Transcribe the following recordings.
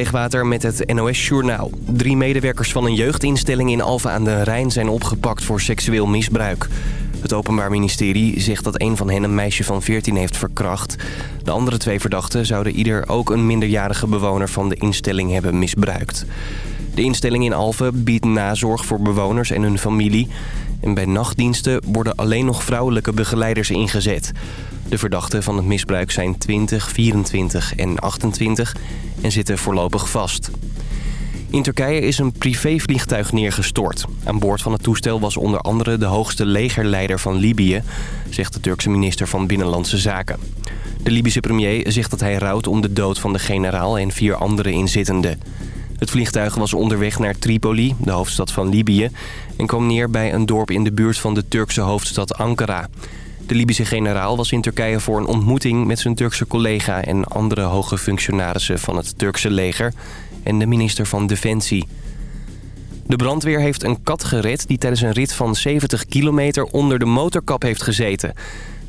Leegwater met het NOS-journaal. Drie medewerkers van een jeugdinstelling in Alphen aan de Rijn zijn opgepakt voor seksueel misbruik. Het Openbaar Ministerie zegt dat een van hen een meisje van 14 heeft verkracht. De andere twee verdachten zouden ieder ook een minderjarige bewoner van de instelling hebben misbruikt. De instelling in Alphen biedt nazorg voor bewoners en hun familie. En bij nachtdiensten worden alleen nog vrouwelijke begeleiders ingezet. De verdachten van het misbruik zijn 20, 24 en 28 en zitten voorlopig vast. In Turkije is een privévliegtuig neergestort. Aan boord van het toestel was onder andere de hoogste legerleider van Libië... zegt de Turkse minister van Binnenlandse Zaken. De Libische premier zegt dat hij rouwt om de dood van de generaal en vier andere inzittenden. Het vliegtuig was onderweg naar Tripoli, de hoofdstad van Libië... en kwam neer bij een dorp in de buurt van de Turkse hoofdstad Ankara... De Libische generaal was in Turkije voor een ontmoeting met zijn Turkse collega... en andere hoge functionarissen van het Turkse leger en de minister van Defensie. De brandweer heeft een kat gered die tijdens een rit van 70 kilometer onder de motorkap heeft gezeten.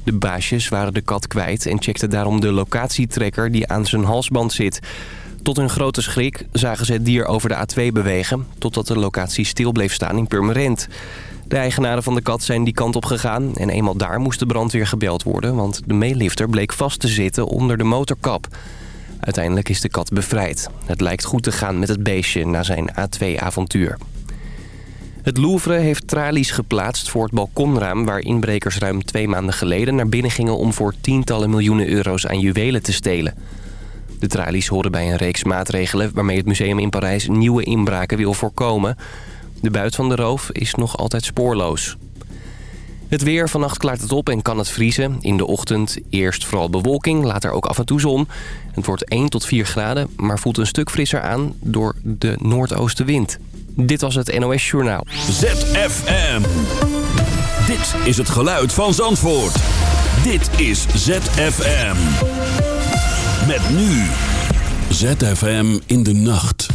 De baasjes waren de kat kwijt en checkten daarom de locatietrekker die aan zijn halsband zit. Tot hun grote schrik zagen ze het dier over de A2 bewegen... totdat de locatie stil bleef staan in Purmerend. De eigenaren van de kat zijn die kant op gegaan en eenmaal daar moest de brandweer gebeld worden... want de meelifter bleek vast te zitten onder de motorkap. Uiteindelijk is de kat bevrijd. Het lijkt goed te gaan met het beestje na zijn A2-avontuur. Het Louvre heeft tralies geplaatst voor het balkonraam... waar inbrekers ruim twee maanden geleden naar binnen gingen... om voor tientallen miljoenen euro's aan juwelen te stelen. De tralies horen bij een reeks maatregelen... waarmee het museum in Parijs nieuwe inbraken wil voorkomen... De buit van de roof is nog altijd spoorloos. Het weer, vannacht klaart het op en kan het vriezen. In de ochtend eerst vooral bewolking, later ook af en toe zon. Het wordt 1 tot 4 graden, maar voelt een stuk frisser aan door de noordoostenwind. Dit was het NOS Journaal. ZFM. Dit is het geluid van Zandvoort. Dit is ZFM. Met nu. ZFM in de nacht.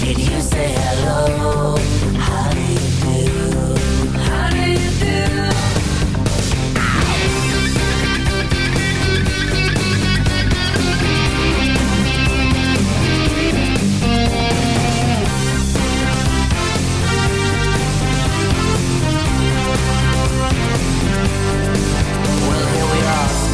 did you say hello?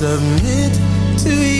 submit to you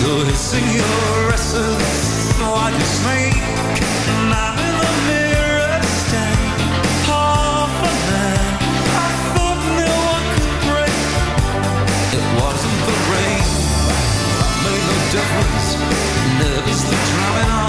You're hissing your essence like a snake. And I'm in the mirror stand, half a man. I thought no one could break. It wasn't the rain, made no difference. Nervously drumming on.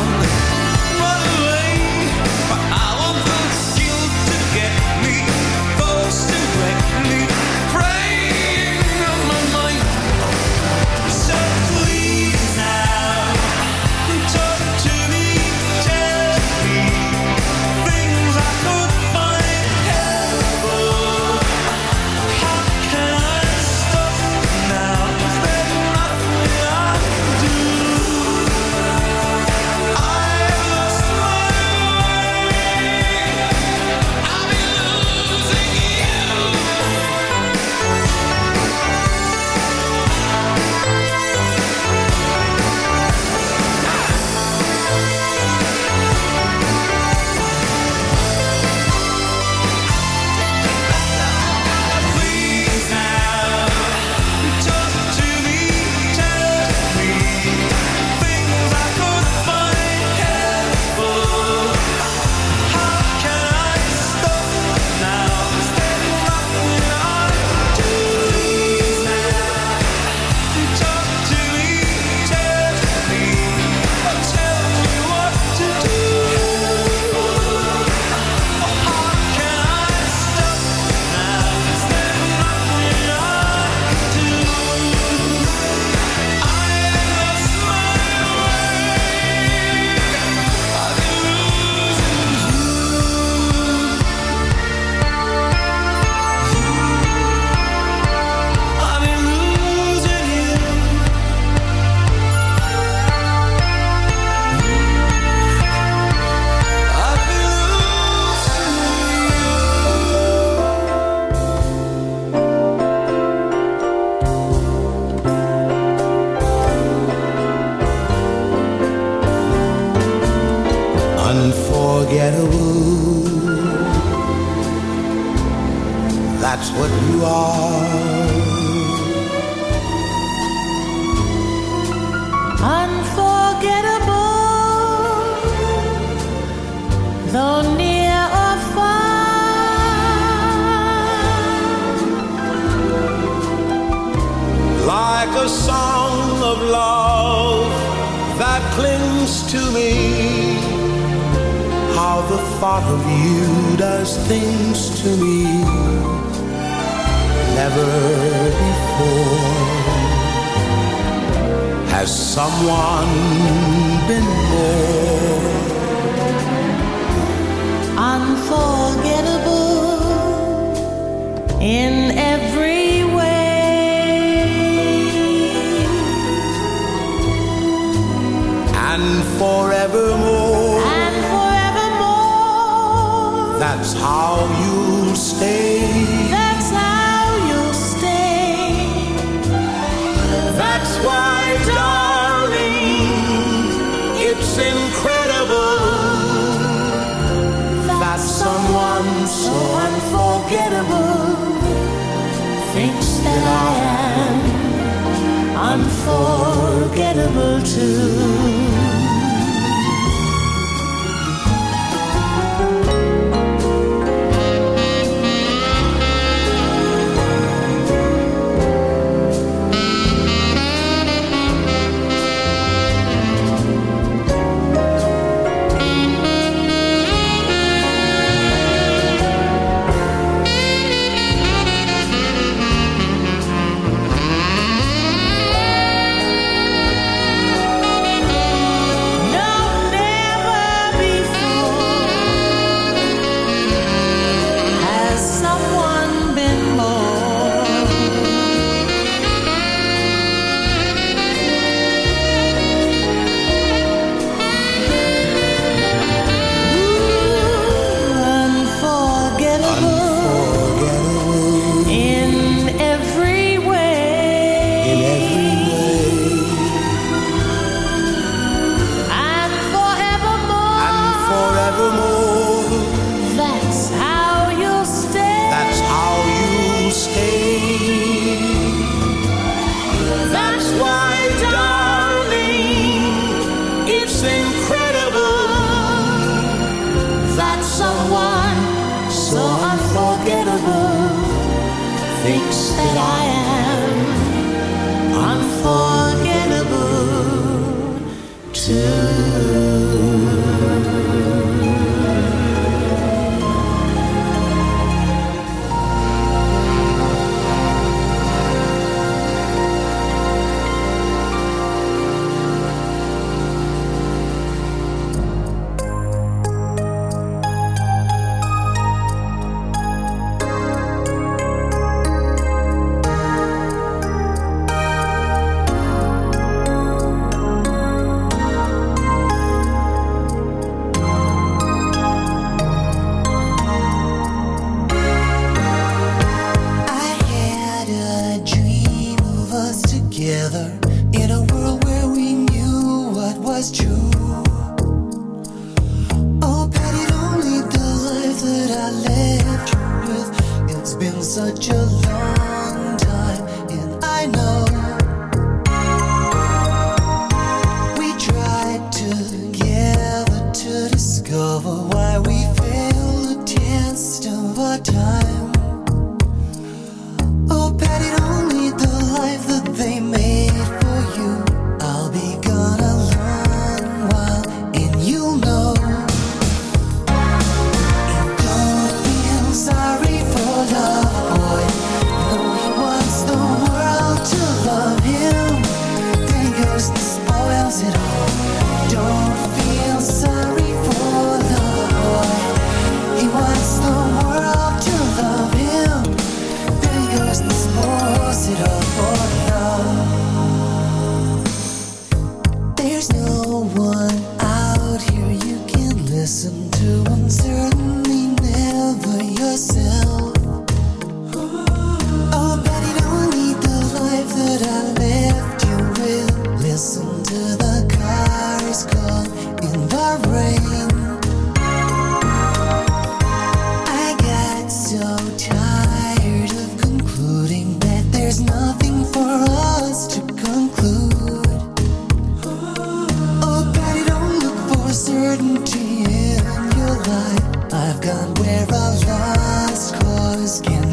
I've gone where I lost cause can